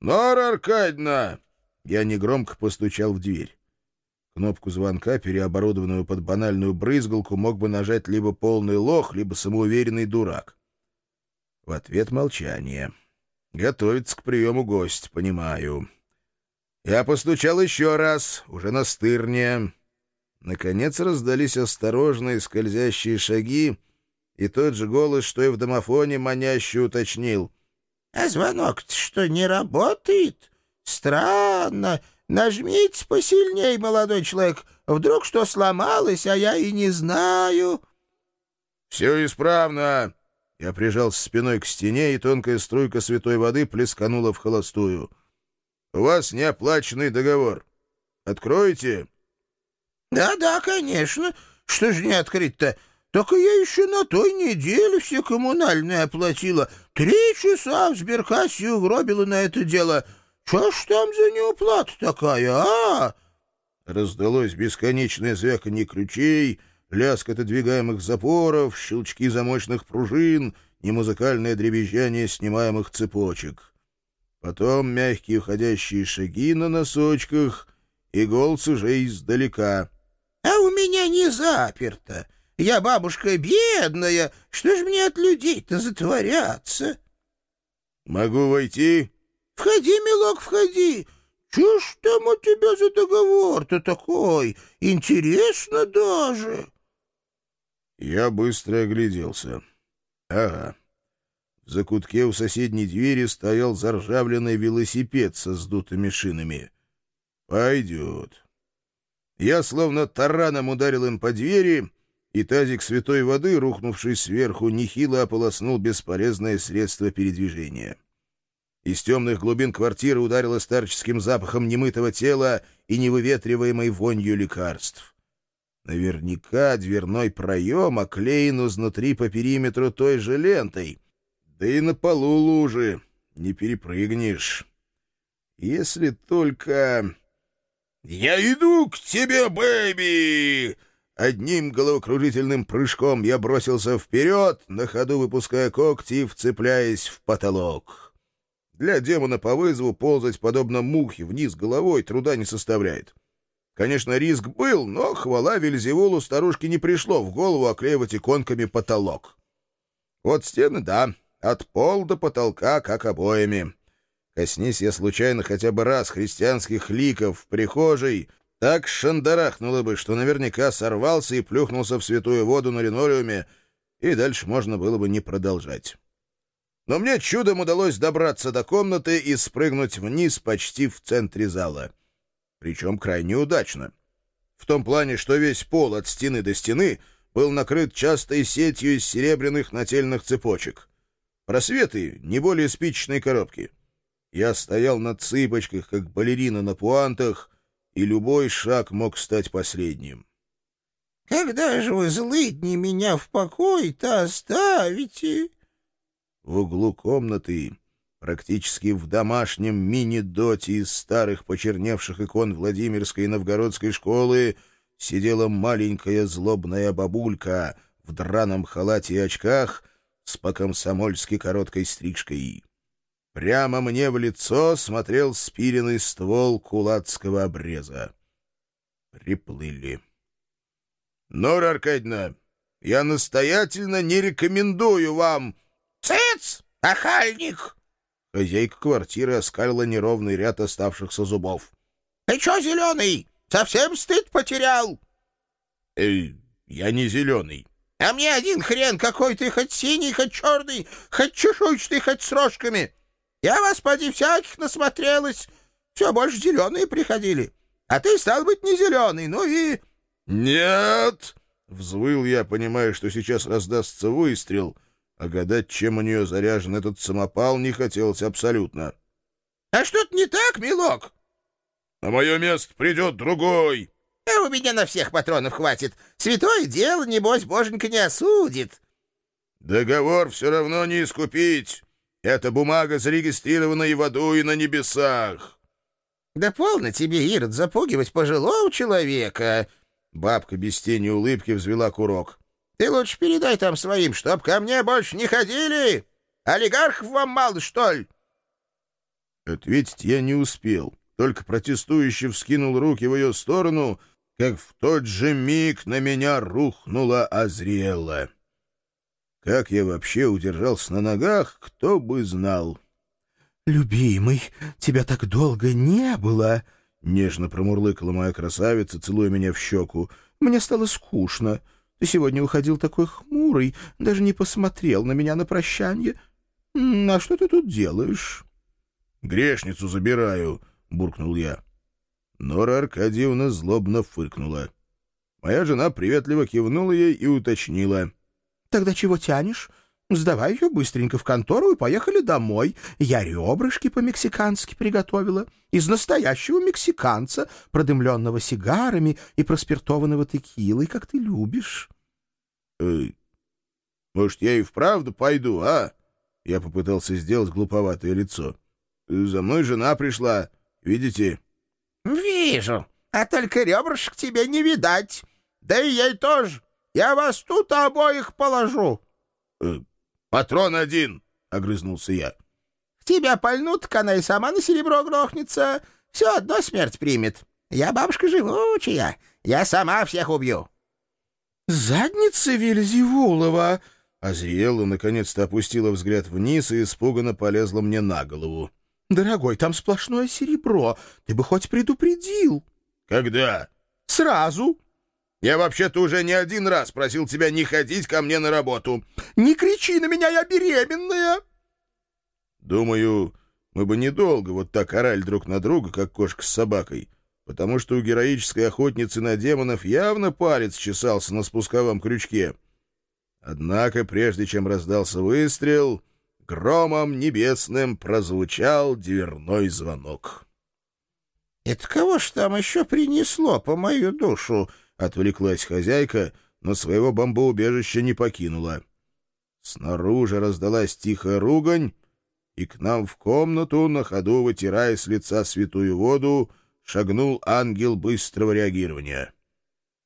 Нора Аркадьевна!» Я негромко постучал в дверь. Кнопку звонка, переоборудованную под банальную брызгалку, мог бы нажать либо полный лох, либо самоуверенный дурак. В ответ молчание. Готовится к приему гость, понимаю. Я постучал еще раз, уже настырнее. Наконец раздались осторожные скользящие шаги, и тот же голос, что и в домофоне, маняще уточнил. — А звонок-то что, не работает? Странно. Нажмите посильней, молодой человек. Вдруг что сломалось, а я и не знаю. — Все исправно. Я прижался спиной к стене, и тонкая струйка святой воды плесканула в холостую. — У вас неоплаченный договор. Откроете? Да, — Да-да, конечно. Что же не открыть-то? Так я еще на той неделе все коммунальные оплатила. Три часа в сберкассе угробила на это дело. Что ж там за неуплата такая, а? Раздалось бесконечное звяканье ключей, лязг отодвигаемых запоров, щелчки замочных пружин, немузыкальное дребезжание снимаемых цепочек. Потом мягкие уходящие шаги на носочках и голос уже издалека. — А у меня не заперто. Я бабушка бедная. Что ж мне от людей-то затворяться? — Могу войти? — Входи, милок, входи. Че ж там у тебя за договор-то такой? Интересно даже. Я быстро огляделся. Ага. В закутке у соседней двери стоял заржавленный велосипед со сдутыми шинами. Пойдет. Я словно тараном ударил им по двери и тазик святой воды, рухнувший сверху, нехило ополоснул бесполезное средство передвижения. Из темных глубин квартиры ударило старческим запахом немытого тела и невыветриваемой вонью лекарств. Наверняка дверной проем оклеен изнутри по периметру той же лентой. Да и на полу лужи не перепрыгнешь. Если только... «Я иду к тебе, бэби!» Одним головокружительным прыжком я бросился вперед, на ходу выпуская когти, вцепляясь в потолок. Для демона по вызову ползать, подобно мухе, вниз головой труда не составляет. Конечно, риск был, но, хвала Вельзевулу, старушке не пришло в голову оклеивать иконками потолок. Вот стены, да, от пол до потолка, как обоями. Коснись я случайно хотя бы раз христианских ликов в прихожей, так шандарахнуло бы, что наверняка сорвался и плюхнулся в святую воду на линолеуме, и дальше можно было бы не продолжать. Но мне чудом удалось добраться до комнаты и спрыгнуть вниз почти в центре зала. Причем крайне удачно. В том плане, что весь пол от стены до стены был накрыт частой сетью из серебряных нательных цепочек. Просветы не более спичечной коробки. Я стоял на цыпочках, как балерина на пуантах, и любой шаг мог стать последним. — Когда же вы, злыдни, меня в покой-то оставите? В углу комнаты, практически в домашнем мини-доте из старых почерневших икон Владимирской и Новгородской школы, сидела маленькая злобная бабулька в драном халате и очках с по-комсомольски короткой стрижкой. Прямо мне в лицо смотрел спиленный ствол кулацкого обреза. Приплыли. — Нора Аркадьевна, я настоятельно не рекомендую вам... — Цыц, охальник! Хозяйка квартиры оскалила неровный ряд оставшихся зубов. — Ты чё, зеленый, совсем стыд потерял? — Эй, я не зеленый. — А мне один хрен какой ты, хоть синий, хоть черный, хоть чешуйчатый, хоть с рожками. Я вас, поди, всяких насмотрелась. Все больше зеленые приходили. А ты, стал быть, не зеленый, ну и... — Нет! — взвыл я, понимая, что сейчас раздастся выстрел, а гадать, чем у нее заряжен этот самопал, не хотелось абсолютно. — А что-то не так, милок? — На мое место придет другой. — А у меня на всех патронов хватит. Святое дело, небось, боженька не осудит. — Договор все равно не искупить. Эта бумага зарегистрирована и в аду, и на небесах. — Да полно тебе, Ирод, запугивать пожилого человека. Бабка без тени улыбки взвела курок. — Ты лучше передай там своим, чтоб ко мне больше не ходили. Олигархов вам мало, что ли? Ответить я не успел, только протестующе вскинул руки в ее сторону, как в тот же миг на меня рухнула Азриэла. Как я вообще удержался на ногах, кто бы знал. «Любимый, тебя так долго не было!» — нежно промурлыкала моя красавица, целуя меня в щеку. «Мне стало скучно. Ты сегодня уходил такой хмурый, даже не посмотрел на меня на прощание. А что ты тут делаешь?» «Грешницу забираю», — буркнул я. Нора Аркадьевна злобно фыркнула. Моя жена приветливо кивнула ей и уточнила. «Тогда чего тянешь? Сдавай ее быстренько в контору и поехали домой. Я ребрышки по-мексикански приготовила. Из настоящего мексиканца, продымленного сигарами и проспиртованного текилой, как ты любишь». «Э, «Может, я и вправду пойду, а?» Я попытался сделать глуповатое лицо. «За мной жена пришла, видите?» «Вижу, а только ребрышек тебе не видать. Да и ей тоже. Я вас тут обоих положу». «Э, «Патрон один!» — огрызнулся я. «В тебя пальнут, так она и сама на серебро грохнется. Все одно смерть примет. Я бабушка живучая. Я сама всех убью». «Задница Вельзевулова!» Азриэла наконец-то опустила взгляд вниз и испуганно полезла мне на голову. «Дорогой, там сплошное серебро. Ты бы хоть предупредил». «Когда?» «Сразу». «Я вообще-то уже не один раз просил тебя не ходить ко мне на работу». «Не кричи на меня, я беременная». «Думаю, мы бы недолго вот так орали друг на друга, как кошка с собакой, потому что у героической охотницы на демонов явно палец чесался на спусковом крючке. Однако, прежде чем раздался выстрел...» громом небесным прозвучал дверной звонок. — Это кого ж там еще принесло по мою душу? — отвлеклась хозяйка, но своего бомбоубежища не покинула. Снаружи раздалась тихая ругань, и к нам в комнату, на ходу вытирая с лица святую воду, шагнул ангел быстрого реагирования.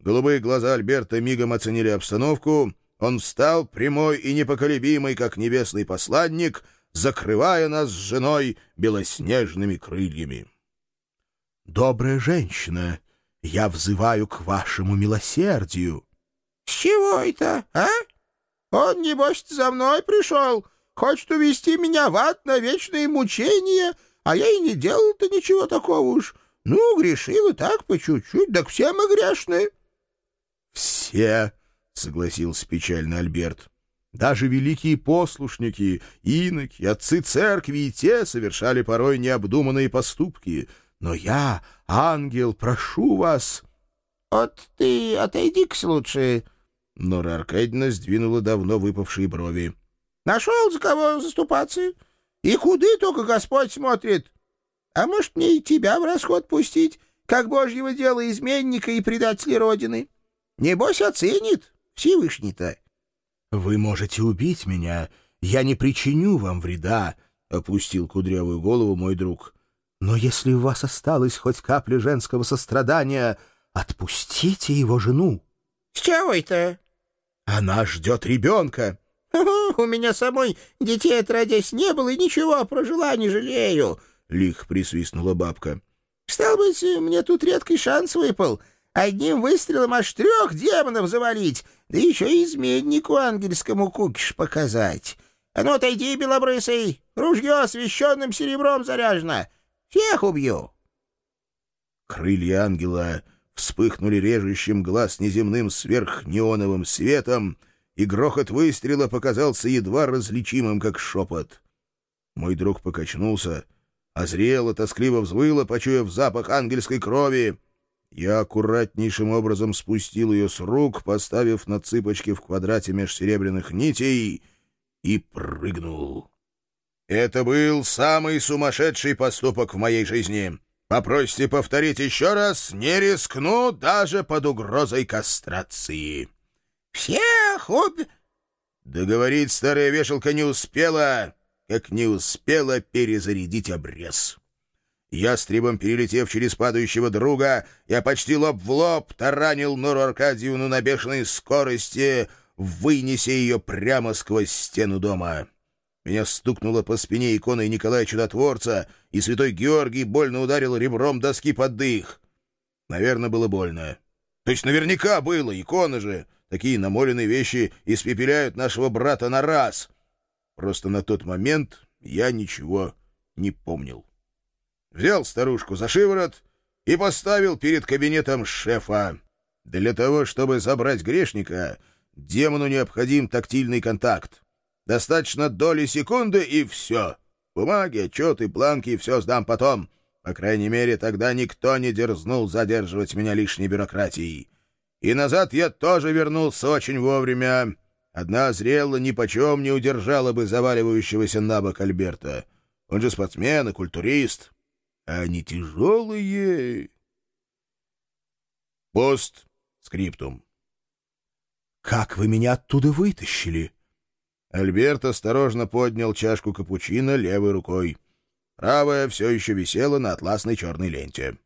Голубые глаза Альберта мигом оценили обстановку — он встал прямой и непоколебимый, как небесный посланник, закрывая нас с женой белоснежными крыльями. «Добрая женщина, я взываю к вашему милосердию». «С чего это, а? Он, небось, за мной пришел, хочет увести меня в ад на вечные мучения, а я и не делал-то ничего такого уж. Ну, грешил и так по чуть-чуть, да все мы грешны». «Все — согласился печально Альберт. Даже великие послушники, иноки, отцы церкви и те совершали порой необдуманные поступки. Но я, ангел, прошу вас... — Вот ты отойди-ка лучше. Нора Аркадьевна сдвинула давно выпавшие брови. — Нашел за кого заступаться? И худы только Господь смотрит. А может, мне и тебя в расход пустить, как божьего дела изменника и предателя Родины? Небось, оценит. Всевышний-то. — Вы можете убить меня, я не причиню вам вреда, — опустил кудрявую голову мой друг. — Но если у вас осталась хоть капля женского сострадания, отпустите его жену. — С чего это? — Она ждет ребенка. — У меня самой детей отродясь не было, и ничего, прожила не жалею, — лих присвистнула бабка. — Стал быть, мне тут редкий шанс выпал — Одним выстрелом аж трех демонов завалить, да еще и изменнику ангельскому кукиш показать. А ну, отойди, белобрысый, ружье освещенным серебром заряжено. Всех убью. Крылья ангела вспыхнули режущим глаз неземным сверхнеоновым светом, и грохот выстрела показался едва различимым, как шепот. Мой друг покачнулся, а зрело, тоскливо взвыло, почуяв запах ангельской крови — я аккуратнейшим образом спустил ее с рук, поставив на цыпочки в квадрате меж серебряных нитей, и прыгнул. Это был самый сумасшедший поступок в моей жизни. Попросите повторить еще раз, не рискну даже под угрозой кастрации. «Всех уб...» Договорить старая вешалка не успела, как не успела перезарядить обрез. Ястребом перелетев через падающего друга, я почти лоб в лоб таранил Нору Аркадьевну на бешеной скорости, вынеся ее прямо сквозь стену дома. Меня стукнуло по спине иконой Николая Чудотворца, и святой Георгий больно ударил ребром доски под дых. Наверное, было больно. То есть наверняка было, иконы же. Такие намоленные вещи испепеляют нашего брата на раз. Просто на тот момент я ничего не помнил. Взял старушку за шиворот и поставил перед кабинетом шефа. Для того, чтобы забрать грешника, демону необходим тактильный контакт. Достаточно доли секунды, и все. Бумаги, отчеты, планки — все сдам потом. По крайней мере, тогда никто не дерзнул задерживать меня лишней бюрократией. И назад я тоже вернулся очень вовремя. Одна зрела нипочем не удержала бы заваливающегося на бок Альберта. Он же спортсмен и культурист. А они тяжелые. Пост скриптум. «Как вы меня оттуда вытащили?» Альберт осторожно поднял чашку капучино левой рукой. Правая все еще висела на атласной черной ленте.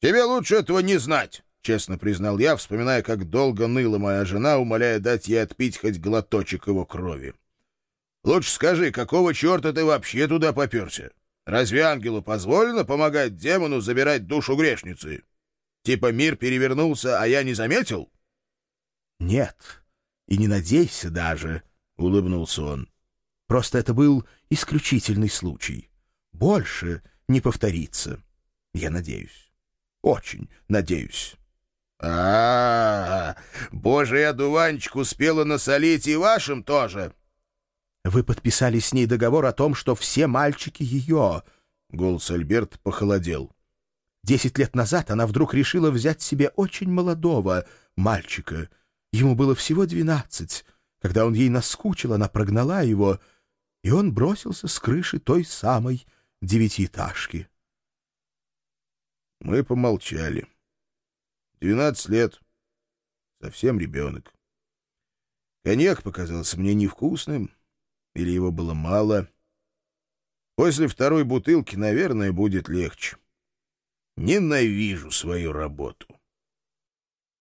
«Тебе лучше этого не знать», — честно признал я, вспоминая, как долго ныла моя жена, умоляя дать ей отпить хоть глоточек его крови. «Лучше скажи, какого черта ты вообще туда поперся? Разве ангелу позволено помогать демону забирать душу грешницы? Типа мир перевернулся, а я не заметил?» «Нет», и не надейся даже, — улыбнулся он. Просто это был исключительный случай. Больше не повторится. Я надеюсь. Очень надеюсь. А, -а, -а Божий одуванчик успела насолить и вашим тоже. Вы подписали с ней договор о том, что все мальчики ее. Голос Альберт похолодел. Десять лет назад она вдруг решила взять себе очень молодого мальчика — Ему было всего двенадцать. Когда он ей наскучил, она прогнала его, и он бросился с крыши той самой девятиэтажки. Мы помолчали. Двенадцать лет. Совсем ребенок. Коньяк показался мне невкусным, или его было мало. После второй бутылки, наверное, будет легче. Ненавижу свою работу.